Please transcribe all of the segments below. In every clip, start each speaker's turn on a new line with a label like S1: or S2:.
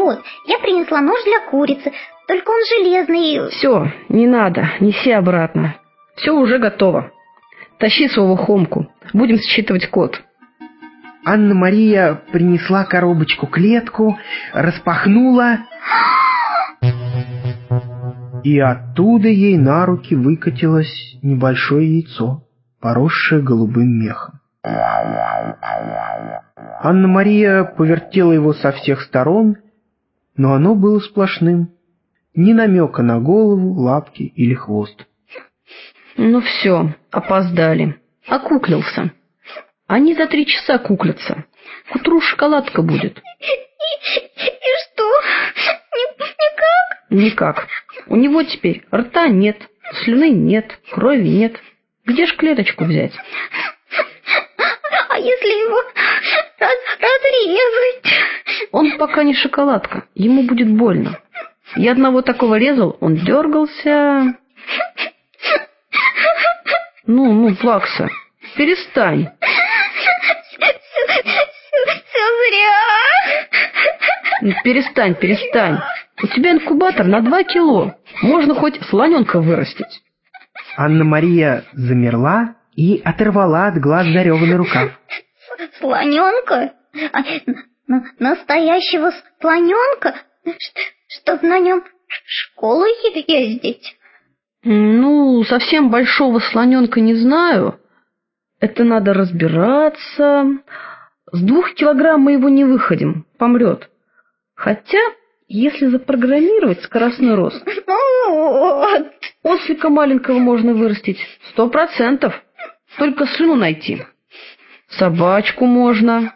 S1: Вот, я принесла нож для курицы, только он железный.
S2: Все, не надо, неси обратно. Все уже готово. Тащи своего хомку, будем считывать код.
S3: Анна-Мария принесла коробочку-клетку, распахнула, и оттуда ей на руки выкатилось небольшое яйцо, поросшее голубым мехом. Анна-Мария повертела его со всех сторон, но оно было сплошным. Ни намека на голову, лапки или хвост.
S2: Ну все, опоздали. Окуклился. Они за три часа куклятся. К утру шоколадка будет.
S1: И, и что? никак?
S2: Никак. У него теперь рта нет, слюны нет, крови нет. Где ж клеточку взять?
S1: А если его раз разрезать?
S2: Он пока не шоколадка, ему будет больно. Я одного такого резал, он дергался. Ну, ну, Плакса, перестань.
S1: Все зря.
S2: Ну, перестань, перестань. У тебя инкубатор на два кило. Можно хоть слоненка вырастить.
S3: Анна-Мария замерла и оторвала от глаз зареванный рукав.
S1: Слоненка? Настоящего слоненка? Чтоб на нем в школу ездить?
S2: Ну, совсем большого слоненка не знаю. Это надо разбираться. С двух килограмм мы его не выходим, помрет. Хотя, если запрограммировать скоростной рост,
S1: вот.
S2: ослика маленького можно вырастить сто процентов. Только слюну найти. Собачку можно.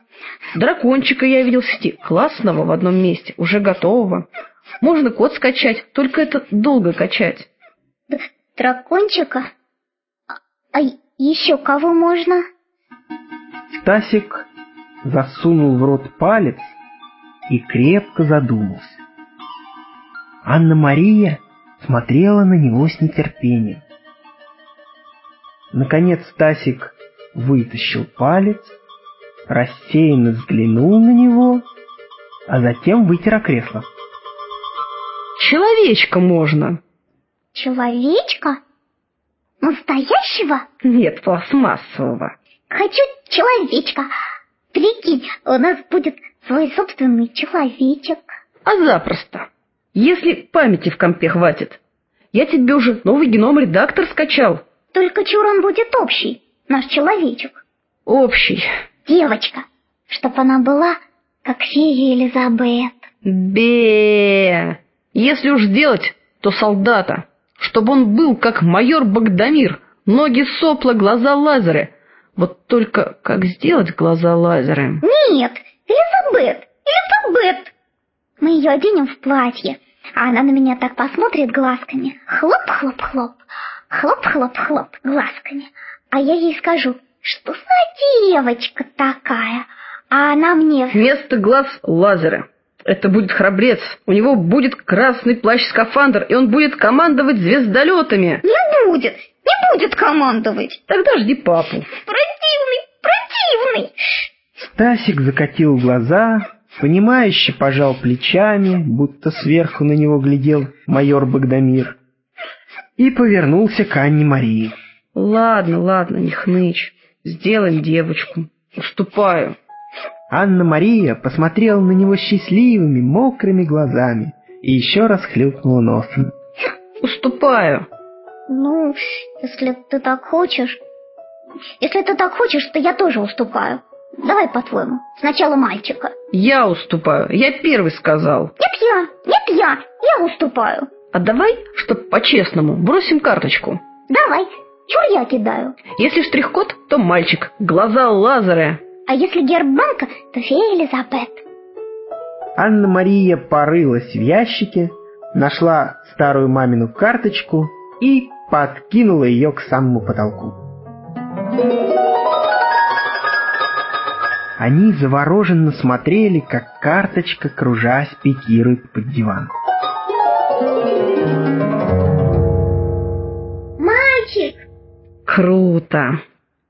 S2: Дракончика я видел в сети, классного в одном месте, уже готового. Можно код скачать, только это долго качать.
S1: Дракончика? А еще кого можно?
S3: Стасик засунул в рот палец и крепко задумался. Анна-Мария смотрела на него с нетерпением. Наконец Стасик вытащил палец, рассеянно взглянул на него, а затем вытер кресло.
S2: Человечка можно.
S1: Человечка? Настоящего?
S2: Нет, пластмассового.
S1: Хочу человечка. Прикинь, у нас будет свой собственный человечек.
S2: А запросто. Если памяти в компе хватит. Я тебе уже новый геном-редактор скачал.
S1: Только чур он будет общий, наш человечек.
S2: Общий.
S1: Девочка, чтоб она была, как фея Элизабет.
S2: Бе. Если уж сделать, то солдата. Чтобы он был, как майор Богдамир. Ноги сопла, глаза лазеры. Вот только как сделать глаза лазеры?
S1: Нет, Элизабет, Элизабет. Мы ее оденем в платье, а она на меня так посмотрит глазками. Хлоп-хлоп-хлоп, хлоп-хлоп-хлоп глазками. А я ей скажу, что за девочка такая, а она мне...
S2: Вместо глаз лазеры. Это будет храбрец. У него будет красный плащ-скафандр, и он будет командовать звездолетами.
S1: Не будет, не будет командовать.
S2: Тогда жди папу.
S1: Противный, противный.
S3: Стасик закатил глаза, понимающе пожал плечами, будто сверху на него глядел майор Богдамир, и повернулся к Анне Марии.
S2: Ладно, ладно, не хнычь. Сделаем девочку. Уступаю.
S3: Анна-Мария посмотрела на него счастливыми, мокрыми глазами и еще раз хлюпнула носом.
S2: Уступаю.
S1: Ну, если ты так хочешь... Если ты так хочешь, то я тоже уступаю. Давай по-твоему. Сначала мальчика.
S2: Я уступаю. Я первый сказал.
S1: Нет, я. Нет, я. Я уступаю.
S2: А давай, чтоб по-честному, бросим карточку.
S1: Давай. Чур я кидаю.
S2: Если штрих-код, то мальчик. Глаза лазеры.
S1: А если герб банка, то фея Элизабет.
S3: Анна-Мария порылась в ящике, нашла старую мамину карточку и подкинула ее к самому потолку. Они завороженно смотрели, как карточка, кружась, пикирует под диван.
S2: Круто!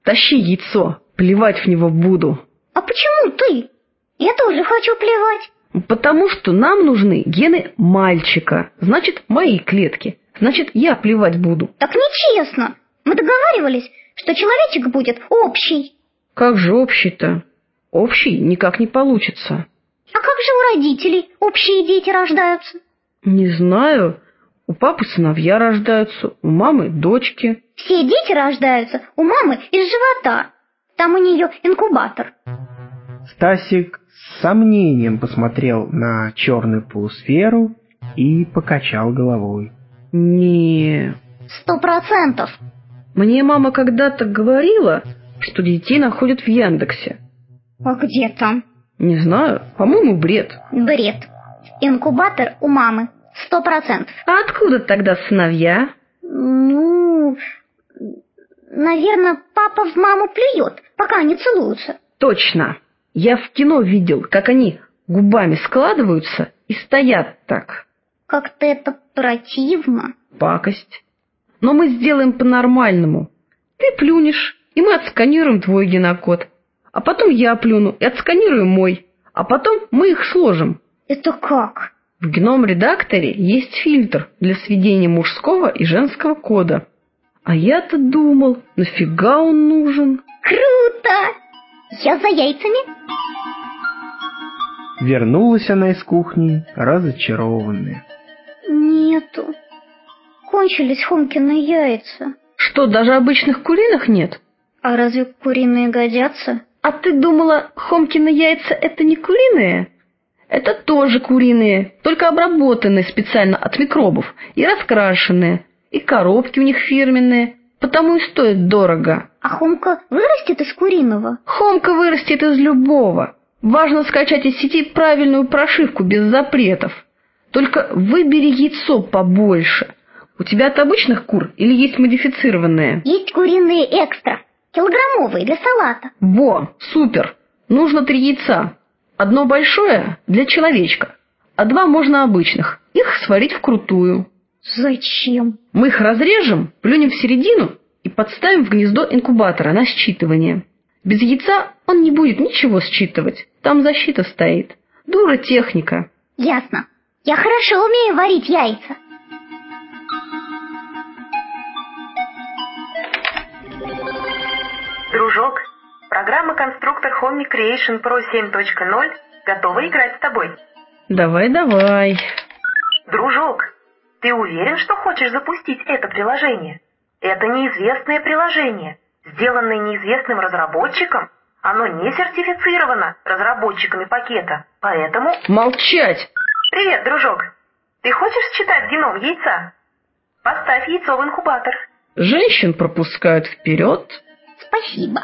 S2: Тащи яйцо, плевать в него буду.
S1: А почему ты? Я тоже хочу плевать.
S2: Потому что нам нужны гены мальчика. Значит, мои клетки. Значит, я плевать буду.
S1: Так нечестно. Мы договаривались, что человечек будет общий.
S2: Как же общий-то? Общий никак не получится.
S1: А как же у родителей общие дети рождаются?
S2: Не знаю. У папы сыновья рождаются, у мамы дочки.
S1: Все дети рождаются у мамы из живота. Там у нее инкубатор.
S3: Стасик с сомнением посмотрел на черную полусферу и покачал головой.
S2: Не,
S1: Сто процентов.
S2: мне мама когда-то говорила, что детей находят в Яндексе.
S1: А где там?
S2: Не знаю, по-моему, бред.
S1: Бред. Инкубатор у мамы. Сто процентов.
S2: А откуда тогда сыновья?
S1: Ну, наверное, папа в маму плюет, пока они целуются.
S2: Точно. Я в кино видел, как они губами складываются и стоят так.
S1: Как-то это противно.
S2: Пакость. Но мы сделаем по-нормальному. Ты плюнешь, и мы отсканируем твой генокод. А потом я плюну и отсканирую мой. А потом мы их сложим.
S1: Это как?
S2: В геном-редакторе есть фильтр для сведения мужского и женского кода. А я-то думал, нафига он нужен?
S1: Круто! Я за яйцами.
S3: Вернулась она из кухни, разочарованная.
S1: Нету. Кончились Хомкины яйца.
S2: Что, даже обычных куриных нет?
S1: А разве куриные годятся?
S2: А ты думала, Хомкины яйца это не куриные? Это тоже куриные, только обработанные специально от микробов и раскрашенные. И коробки у них фирменные, потому и стоят дорого.
S1: А Хомка вырастет из куриного?
S2: Хомка вырастет из любого. Важно скачать из сети правильную прошивку без запретов. Только выбери яйцо побольше. У тебя от обычных кур или есть модифицированные?
S1: Есть куриные экстра. Килограммовые для салата.
S2: Во, супер. Нужно три яйца. Одно большое для человечка, а два можно обычных. Их сварить вкрутую.
S1: Зачем?
S2: Мы их разрежем, плюнем в середину и подставим в гнездо инкубатора на считывание. Без яйца он не будет ничего считывать. Там защита стоит. Дура техника.
S1: Ясно. Я хорошо умею варить яйца.
S4: Дружок, программа «Конструктор Home Creation Pro 7.0» готова играть с тобой.
S2: Давай, давай.
S4: Дружок, ты уверен, что хочешь запустить это приложение? Это неизвестное приложение, сделанное неизвестным разработчиком. Оно не сертифицировано разработчиками пакета, поэтому...
S2: Молчать!
S4: Привет, дружок. Ты хочешь считать геном яйца? Поставь яйцо в инкубатор.
S2: Женщин пропускают вперед.
S1: Спасибо.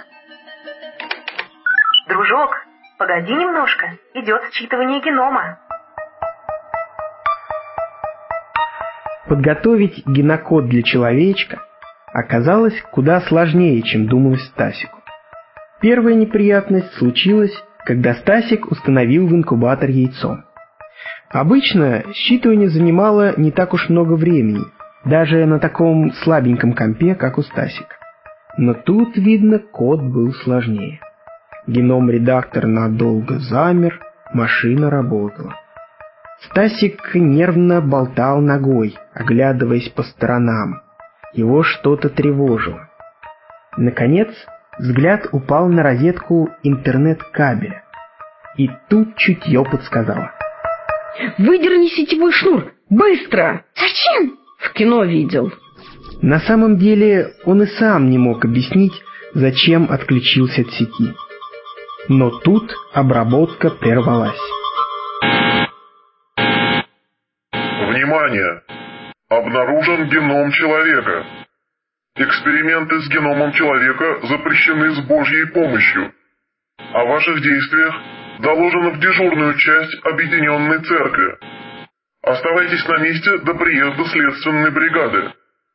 S4: Дружок, погоди немножко. Идет считывание генома.
S3: Подготовить генокод для человечка оказалось куда сложнее, чем думалось Стасику. Первая неприятность случилась, когда Стасик установил в инкубатор яйцо. Обычно считывание занимало не так уж много времени, даже на таком слабеньком компе, как у Стасика. Но тут, видно, код был сложнее. Геном-редактор надолго замер, машина работала. Стасик нервно болтал ногой, оглядываясь по сторонам. Его что-то тревожило. Наконец, взгляд упал на розетку интернет-кабеля. И тут чутье подсказало.
S2: Выдерни сетевой шнур! Быстро!
S1: Зачем?
S2: В кино видел.
S3: На самом деле он и сам не мог объяснить, зачем отключился от сети. Но тут обработка прервалась.
S5: Внимание! Обнаружен геном человека. Эксперименты с геномом человека запрещены с Божьей помощью. О ваших действиях доложено в дежурную часть Объединенной Церкви. Оставайтесь на месте до приезда следственной бригады.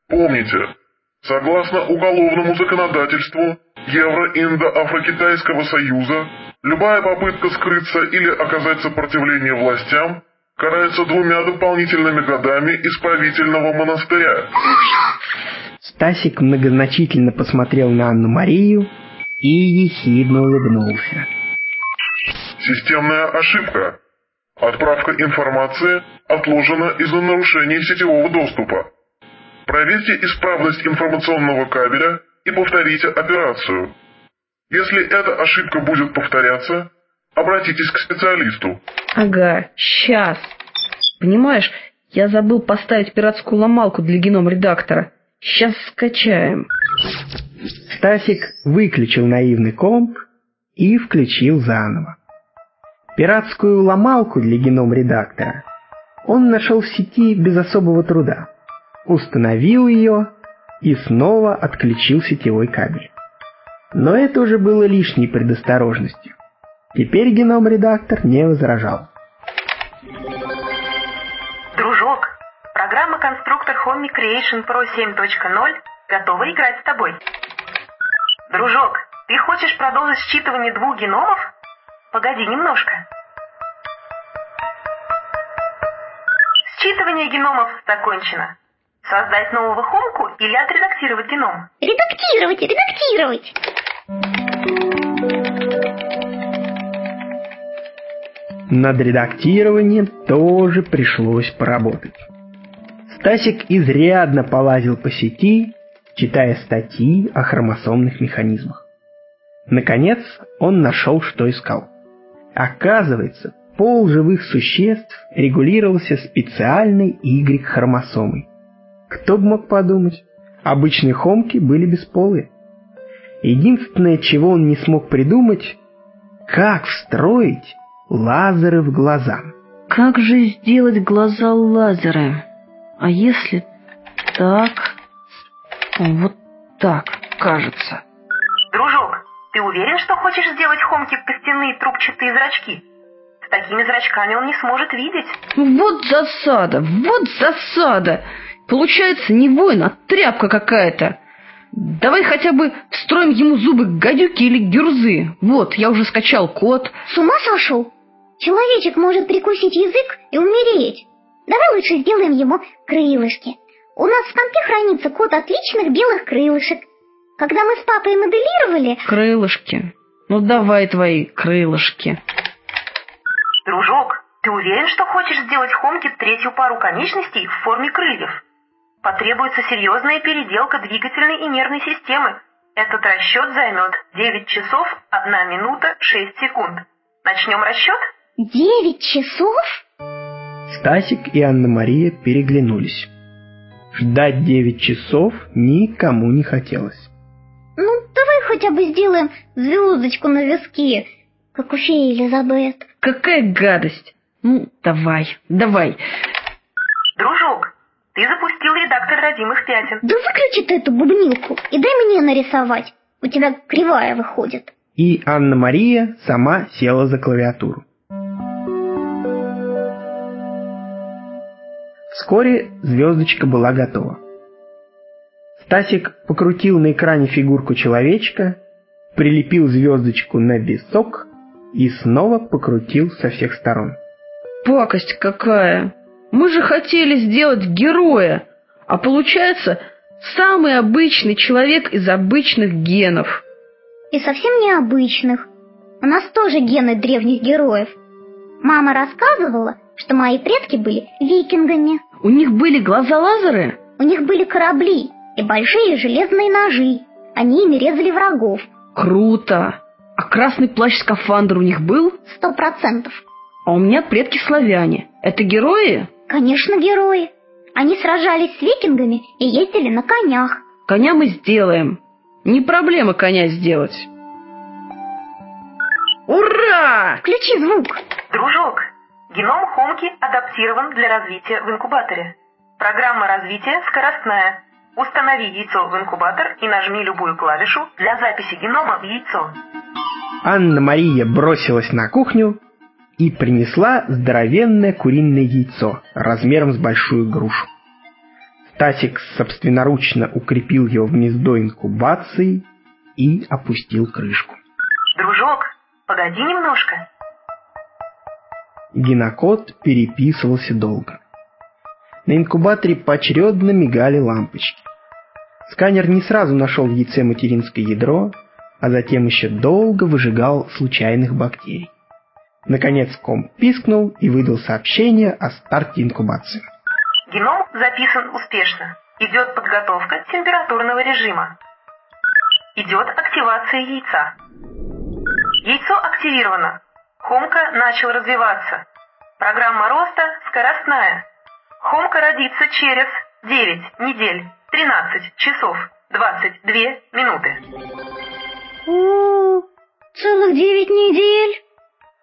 S5: Помните, согласно уголовному законодательству Евро-Индо-Афрокитайского Союза, любая попытка скрыться или оказать сопротивление властям карается двумя дополнительными годами исправительного монастыря.
S3: Стасик многозначительно посмотрел на Анну-Марию и ехидно улыбнулся.
S5: Системная ошибка. Отправка информации отложена из-за нарушения сетевого доступа. Проверьте исправность информационного кабеля и повторите операцию. Если эта ошибка будет повторяться, обратитесь к специалисту.
S2: Ага, сейчас. Понимаешь, я забыл поставить пиратскую ломалку для геном-редактора. Сейчас скачаем.
S3: Стасик выключил наивный комп и включил заново. Пиратскую ломалку для геном-редактора он нашел в сети без особого труда. Установил ее и снова отключил сетевой кабель. Но это уже было лишней предосторожностью. Теперь геном-редактор не возражал.
S4: Дружок, программа конструктор Home Creation Pro 7.0 готова играть с тобой. Дружок, ты хочешь продолжить считывание двух геномов? Погоди немножко. Считывание геномов закончено. Создать нового хомку или отредактировать геном?
S1: Редактировать, редактировать.
S3: Над редактированием тоже пришлось поработать. Стасик изрядно полазил по сети, читая статьи о хромосомных механизмах. Наконец он нашел, что искал. Оказывается, пол живых существ регулировался специальной Y-хромосомой. Кто бы мог подумать, обычные хомки были бесполые. Единственное, чего он не смог придумать, как встроить лазеры в глаза.
S2: Как же сделать глаза лазеры? А если так? Вот так, кажется.
S4: Дружок, ты уверен, что хочешь сделать Хомки костяные трубчатые зрачки? С такими зрачками он не сможет видеть.
S2: Вот засада, вот засада. Получается не воин, а тряпка какая-то. Давай хотя бы встроим ему зубы гадюки или гюрзы. Вот, я уже скачал код.
S1: С ума сошел? Человечек может прикусить язык и умереть. Давай лучше сделаем ему крылышки. У нас в компе хранится код отличных белых крылышек. Когда мы с папой моделировали...
S2: Крылышки. Ну давай твои крылышки.
S4: Дружок, ты уверен, что хочешь сделать Хомки третью пару конечностей в форме крыльев? Потребуется серьезная переделка двигательной и нервной системы. Этот расчет займет 9 часов 1 минута 6 секунд. Начнем расчет?
S1: Девять часов?
S3: Стасик и Анна-Мария переглянулись. Ждать девять часов никому не хотелось.
S1: Ну, давай хотя бы сделаем звездочку на виске, как у феи Элизабет.
S2: Какая гадость. Ну, давай, давай.
S4: Дружок, ты запустил редактор родимых пятен.
S1: Да выключи ты эту бубнилку и дай мне нарисовать. У тебя кривая выходит.
S3: И Анна-Мария сама села за клавиатуру. Вскоре звездочка была готова. Стасик покрутил на экране фигурку человечка, прилепил звездочку на висок и снова покрутил со всех сторон.
S2: Пакость какая! Мы же хотели сделать героя, а получается самый обычный человек из обычных генов.
S1: И совсем необычных. У нас тоже гены древних героев. Мама рассказывала, что мои предки были викингами.
S2: У них были глаза-лазеры?
S1: У них были корабли и большие железные ножи. Они ими резали врагов.
S2: Круто! А красный плащ-скафандр у них был?
S1: Сто процентов.
S2: А у меня предки славяне. Это герои?
S1: Конечно, герои. Они сражались с викингами и ездили на конях.
S2: Коня мы сделаем. Не проблема коня сделать. Ура!
S1: Включи звук.
S4: Дружок, геном Хомки адаптирован для развития в инкубаторе. Программа развития скоростная. Установи яйцо в инкубатор и нажми любую клавишу для записи генома в яйцо.
S3: Анна-Мария бросилась на кухню и принесла здоровенное куриное яйцо размером с большую грушу. Стасик собственноручно укрепил его в гнездо инкубации и опустил крышку.
S4: Дружок, погоди немножко.
S3: Генокод переписывался долго. На инкубаторе поочередно мигали лампочки. Сканер не сразу нашел в яйце материнское ядро, а затем еще долго выжигал случайных бактерий. Наконец ком пискнул и выдал сообщение о старте инкубации.
S4: Геном записан успешно. Идет подготовка температурного режима. Идет активация яйца. Яйцо активировано. Хомка начал развиваться. Программа роста скоростная. Хомка родится через 9 недель, 13 часов, 22 минуты.
S1: О, целых девять недель?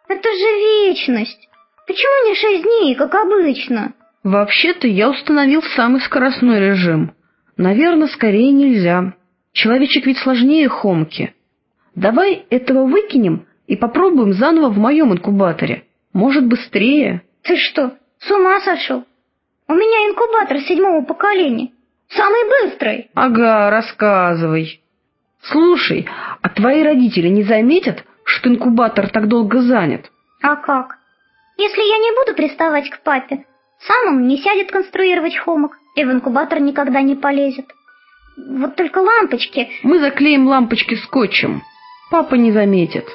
S1: Это же вечность. Почему не шесть дней, как обычно?
S2: Вообще-то я установил самый скоростной режим. Наверное, скорее нельзя. Человечек ведь сложнее Хомки. Давай этого выкинем и попробуем заново в моем инкубаторе. Может, быстрее.
S1: Ты что, с ума сошел? У меня инкубатор седьмого поколения. Самый быстрый.
S2: Ага, рассказывай. Слушай, а твои родители не заметят, что инкубатор так долго занят?
S1: А как? Если я не буду приставать к папе, сам он не сядет конструировать хомок и в инкубатор никогда не полезет. Вот только лампочки...
S2: Мы заклеим лампочки скотчем. Папа не заметит.